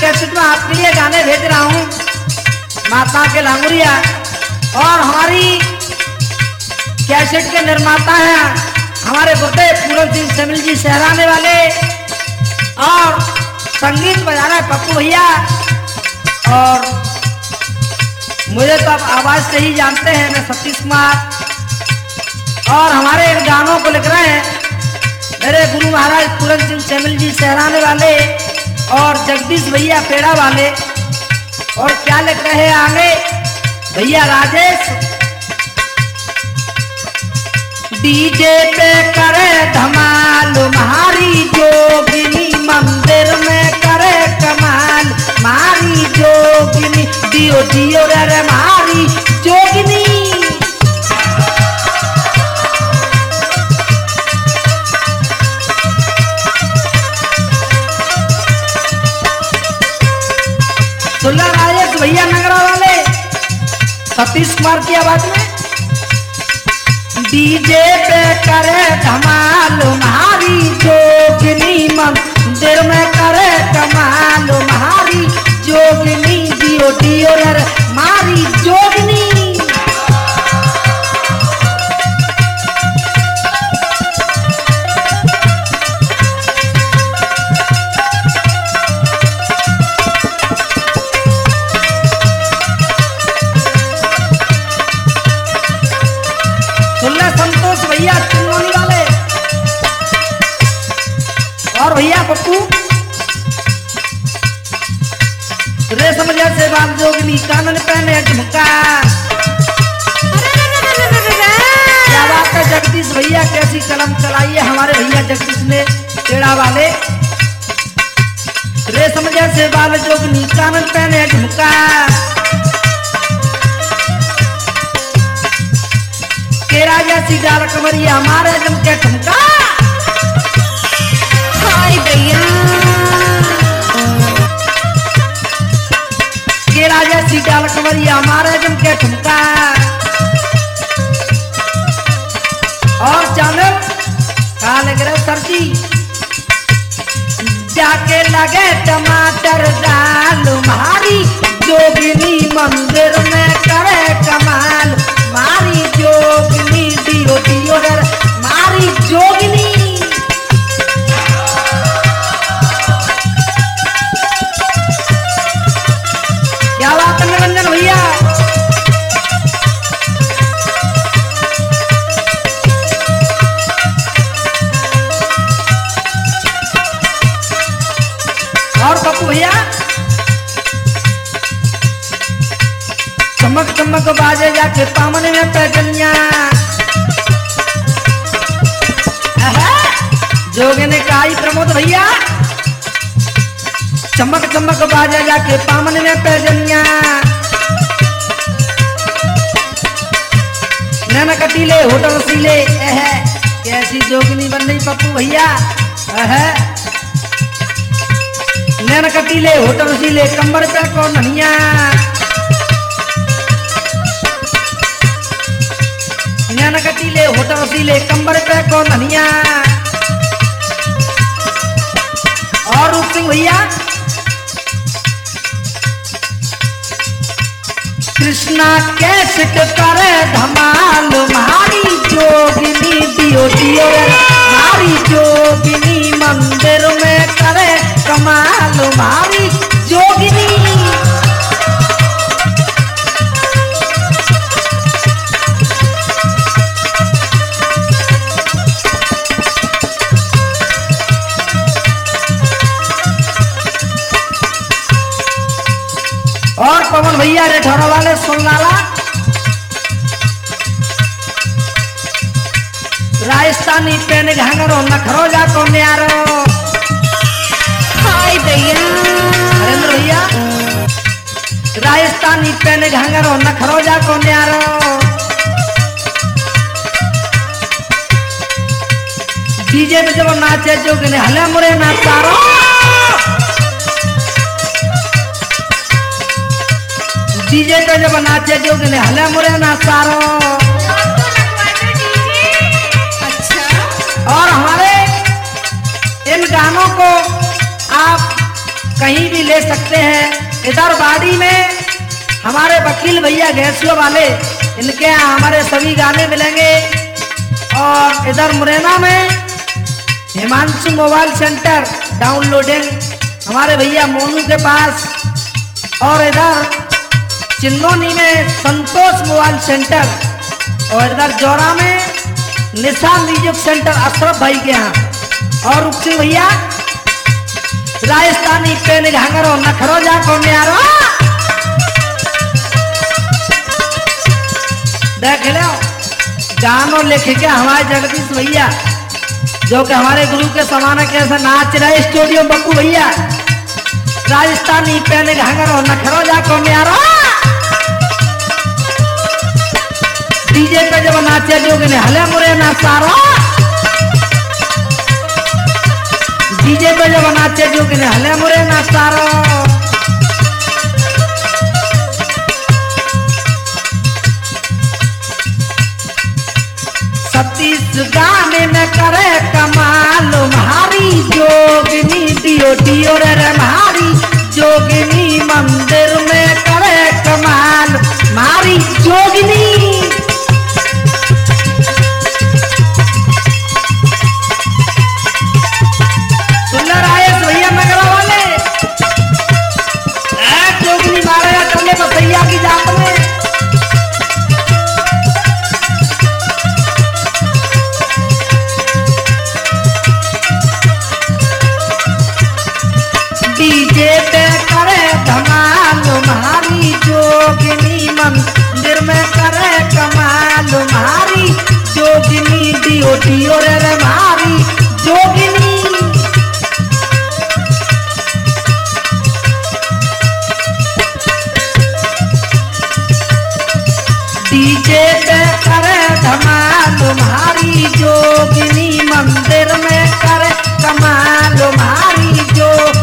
Cassette में आपके लिए गाने भेज रहा हूँ। माता के लांगुरिया। और हमारी कैसेट के निर्माता हैं हमारे गुरुदेव पूरन सिंह समिल जी, सहराने वाले। और संगीत बजा रहे पप्पू भैया। और मुझे तो आप आवाज़ से ही जानते हैं, मैं सतीश कुमार। और हमारे इन गानों को लिख रहे हैं मेरे गुरु महाराज पूरन सिंह सैमिल जी, सहराने वाले। जगदीश भैया पेड़ा वाले। और क्या लिख रहे आगे? भैया राजेश। डीजे पे करे धमाल, मारी जोगिनी मंदिर भैया नगरा वाले, सतीश कुमार की आवाज़ में? डीजे पे करे धमाल मारी जोगनी मन। देर में करे कमाल मारी जोगनी दियो दियो और भैया पप्पू। रेशम जैसे बाल जोगनी कानन पहने झुमका। क्या बात है, जगदीश भैया, कैसी कलम चलाई है हमारे भैया जगदीश ने, टेढ़ा वाले? रेशम जैसे बाल जोगनी कानन पहने झुमका। केरा जैसी डाल कमरिया, मारे जम के ठुमका। लग रहे सर जी जाके लगे टमाटर दाल मारी, जोगिनी मंदिर में करे कमाल। मारी जोगिनी दियो दियो मारी जोगिनी चमक बाजे जाके पामन में पैजनिया जोगे ने कहा प्रमोद भैया, चमक चमक बाजे जाके पामन में पैजनिया नैन कटीले होटल सीले कैसी जोगनी बन रही पप्पू भैया नैन कटीले होटल सीले, कंबर पे को ननिया नैन कटीले होटल सीले, कंबर पे को ननिया और रूप सिंह भैया? कृष्णा कैसे करे धमाल मारी? भैया रेठौरा वाले सुन लाला राजस्थानी पेन घांगरो नखरो जा को न्यारो हाय भैया नरेंद्र भैया राजस्थानी पेन घांगरो नखरो जा को न्यारो डीजे में जब नाचे जो गने हले मुरे नाचारो डीजे पे जब नाचे जो गने हले मुरे नाचारो अच्छा। और हमारे इन गानों को आप कहीं भी ले सकते हैं। इधर बाड़ी में हमारे वकील भैया गैसियों वाले इनके यहाँ हमारे सभी गाने मिलेंगे। और इधर मुरैना में हिमांशु मोबाइल सेंटर डाउनलोडिंग हमारे भैया मोनू के पास। और इधर चिंदोनी में संतोष मोबाइल सेंटर और इधर जोरा में निशा म्यूज़िक सेंटर अशरफ भाई के यहाँ। और रुक सिंह भैया, राजस्थानी पेन घाघरो नखरो जाको न्यारो देख लो गानो लिख के हमारे जगदीश भैया, जो कि हमारे गुरु के समान कैसे नाच रहे स्टूडियो बप्पू भैया। राजस्थानी पेन घाघरो नखरो जाको न्यारो डीजे पे जब नाचे जोगे ने, हले मुरे ना सारा। डीजे पे जब नाचे जोगे ने, हले मुरे ना सारा। सतीश गाने में करे कमाल, मारी जोगिनी डियो डियो रे रे मारी, जोगिनी मंदिर में जोगिनी मंदिर में करे कमाल मारी। जोगिनी दियो दियो रे मारी। जोगिनी। डीजे पे करे धमाल मारी। जोगिनी मंदिर में करे कमाल मारी। जोगिनी